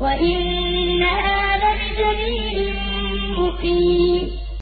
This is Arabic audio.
وإنها لبسبيل مقيم.